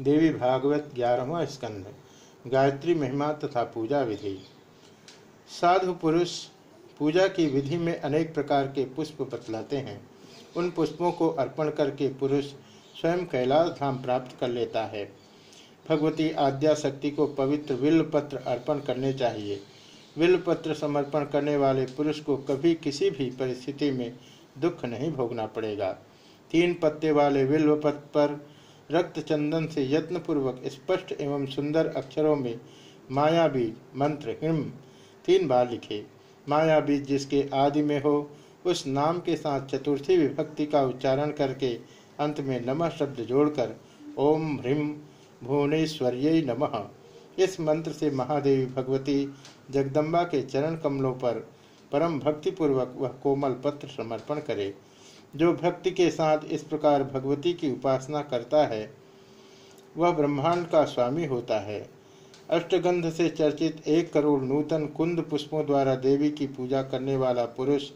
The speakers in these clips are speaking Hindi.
देवी भागवत ग्यारहवा स्कंध, गायत्री महिमा तथा पूजा विधि। साधु पुरुष पूजा की विधि में अनेक प्रकार के पुष्प बतलाते हैं। उन पुष्पों को अर्पण करके पुरुष स्वयं कैलाश धाम प्राप्त कर लेता है। भगवती आद्या शक्ति को पवित्र विल्ल पत्र अर्पण करने चाहिए। विल्ल पत्र समर्पण करने वाले पुरुष को कभी किसी भी परिस्थिति में दुख नहीं भोगना पड़ेगा। तीन पत्ते वाले विल्व पत्र पर रक्त चंदन से यत्नपूर्वक, स्पष्ट एवं सुंदर अक्षरों में माया बीज मंत्र हिम तीन बार लिखे। माया बीज जिसके आदि में हो, उस नाम के साथ चतुर्थी विभक्ति का उच्चारण करके अंत में नमः शब्द जोड़कर, ओम ह्रीम भुवनेश्वर्य नमः। इस मंत्र से महादेवी भगवती जगदम्बा के चरण कमलों पर परम भक्तिपूर्वक वह कोमल पत्र समर्पण करे। जो भक्ति के साथ इस प्रकार भगवती की उपासना करता है, वह ब्रह्मांड का स्वामी होता है। अष्टगंध से चर्चित एक करोड़ नूतन कुंद पुष्पों द्वारा देवी की पूजा करने वाला पुरुष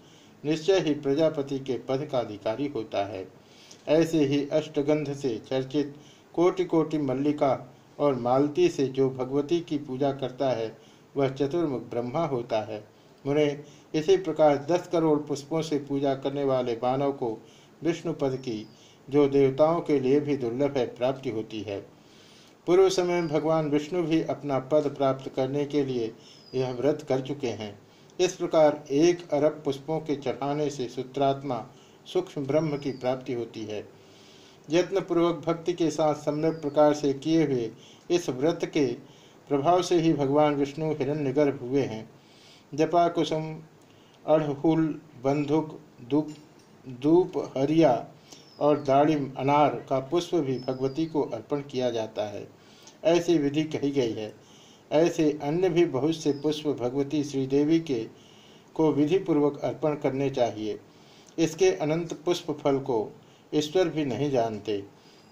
निश्चय ही प्रजापति के पद का अधिकारी होता है। ऐसे ही अष्टगंध से चर्चित कोटि कोटि मल्लिका और मालती से जो भगवती की पूजा करता है, वह चतुर्मुख ब्रह्मा होता है। मुने इसी प्रकार दस करोड़ पुष्पों से पूजा करने वाले मानव को विष्णु पद की, जो देवताओं के लिए भी दुर्लभ है, प्राप्ति होती है। पूर्व समय में भगवान विष्णु भी अपना पद प्राप्त करने के लिए यह व्रत कर चुके हैं। इस प्रकार एक अरब पुष्पों के चढ़ाने से सूत्रात्मा सूक्ष्म ब्रह्म की प्राप्ति होती है। यत्न पूर्वक भक्ति के साथ सम्यक प्रकार से किए हुए इस व्रत के प्रभाव से ही भगवान विष्णु हिरण्यगर्भ हुए हैं। जपा कुसुम अड़हुल बंधुक दूप धूप, हरिया और दाड़िम अनार का पुष्प भी भगवती को अर्पण किया जाता है। ऐसी विधि कही गई है। ऐसे अन्य भी बहुत से पुष्प भगवती श्रीदेवी के को विधि पूर्वक अर्पण करने चाहिए। इसके अनंत पुष्प फल को ईश्वर भी नहीं जानते।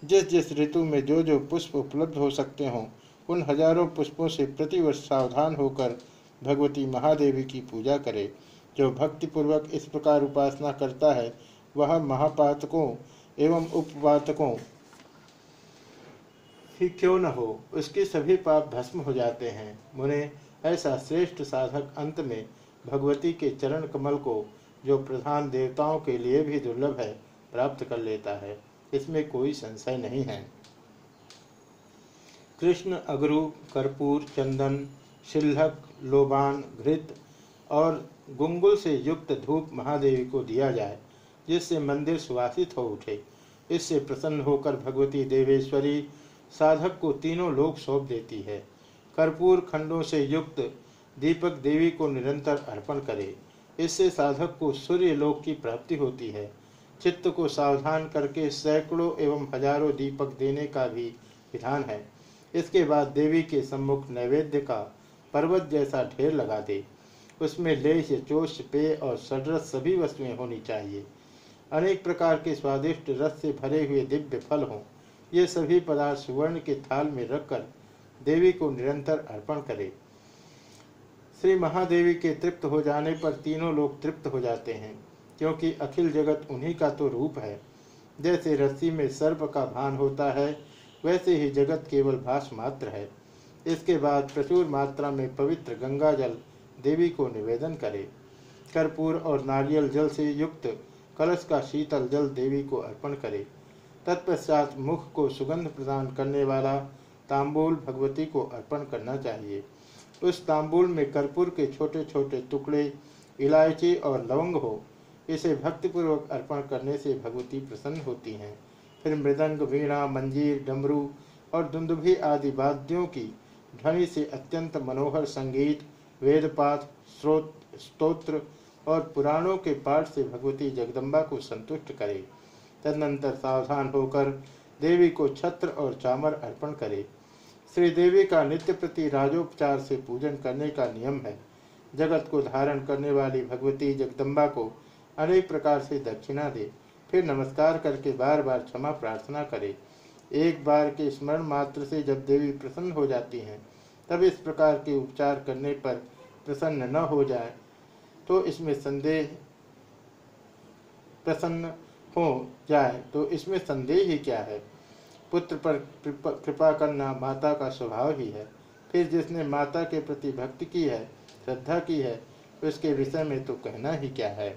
जिस जिस ऋतु में जो जो पुष्प उपलब्ध हो सकते हों, उन हज़ारों पुष्पों से प्रतिवर्ष सावधान होकर भगवती महादेवी की पूजा करे। जो भक्तिपूर्वक इस प्रकार उपासना करता है, वह महापातकों एवं उपपातकों ही क्यों न हो, उसके सभी पाप भस्म हो जाते हैं। मुने, ऐसा श्रेष्ठ साधक अंत में भगवती के चरण कमल को, जो प्रधान देवताओं के लिए भी दुर्लभ है, प्राप्त कर लेता है। इसमें कोई संशय नहीं है। कृष्ण, अगरु, कर्पूर, चंदन शिल्हक लोबान घृत और गुंगुल से युक्त धूप महादेवी को दिया जाए, जिससे मंदिर सुवासित हो उठे। इससे प्रसन्न होकर भगवती देवेश्वरी साधक को तीनों लोग सौंप देती है। कर्पूर खंडों से युक्त दीपक देवी को निरंतर अर्पण करे। इससे साधक को सूर्य लोक की प्राप्ति होती है। चित्त को सावधान करके सैकड़ों एवं हज़ारों दीपक देने का भी विधान है। इसके बाद देवी के सम्मुख नैवेद्य का पर्वत जैसा ढेर लगा दे। उसमें लेह चोष पेय और सडरस सभी वस्तुएँ होनी चाहिए। अनेक प्रकार के स्वादिष्ट रस से भरे हुए दिव्य फल हों। ये सभी पदार्थ सुवर्ण के थाल में रखकर देवी को निरंतर अर्पण करे। श्री महादेवी के तृप्त हो जाने पर तीनों लोग तृप्त हो जाते हैं, क्योंकि अखिल जगत उन्हीं का तो रूप है। जैसे रस्सी में सर्प का भान होता है, वैसे ही जगत केवल भाष मात्र है। इसके बाद प्रचुर मात्रा में पवित्र गंगा जल देवी को निवेदन करे। कर्पूर और नारियल जल से युक्त कलश का शीतल जल देवी को अर्पण करे। तत्पश्चात मुख को सुगंध प्रदान करने वाला तांबूल भगवती को अर्पण करना चाहिए। उस तांबूल में कर्पूर के छोटे छोटे टुकड़े, इलायची और लवंग हो, इसे भक्तिपूर्वक अर्पण करने से भगवती प्रसन्न होती हैं। फिर मृदंग, वीणा, मंजीर, डमरू और दुंदुभी आदि वाद्यों की ध्वनि से अत्यंत मनोहर संगीत वेदपाठ स्रोत, स्तोत्र और पुराणों के पाठ से भगवती जगदम्बा को संतुष्ट करे। तदनंतर सावधान होकर देवी को छत्र और चामर अर्पण करे। श्री देवी का नित्य प्रति राजोपचार से पूजन करने का नियम है। जगत को धारण करने वाली भगवती जगदम्बा को अनेक प्रकार से दक्षिणा दे। फिर नमस्कार करके बार बार क्षमा प्रार्थना करे। एक बार के स्मरण मात्र से जब देवी प्रसन्न हो जाती हैं तब इस प्रकार के उपचार करने पर प्रसन्न न हो जाए तो इसमें संदेह प्रसन्न हो जाए। तो इसमें संदेह ही क्या है? पुत्र पर कृपा करना माता का स्वभाव ही है। फिर जिसने माता के प्रति भक्ति की है, श्रद्धा की है, उसके विषय में तो कहना ही क्या है?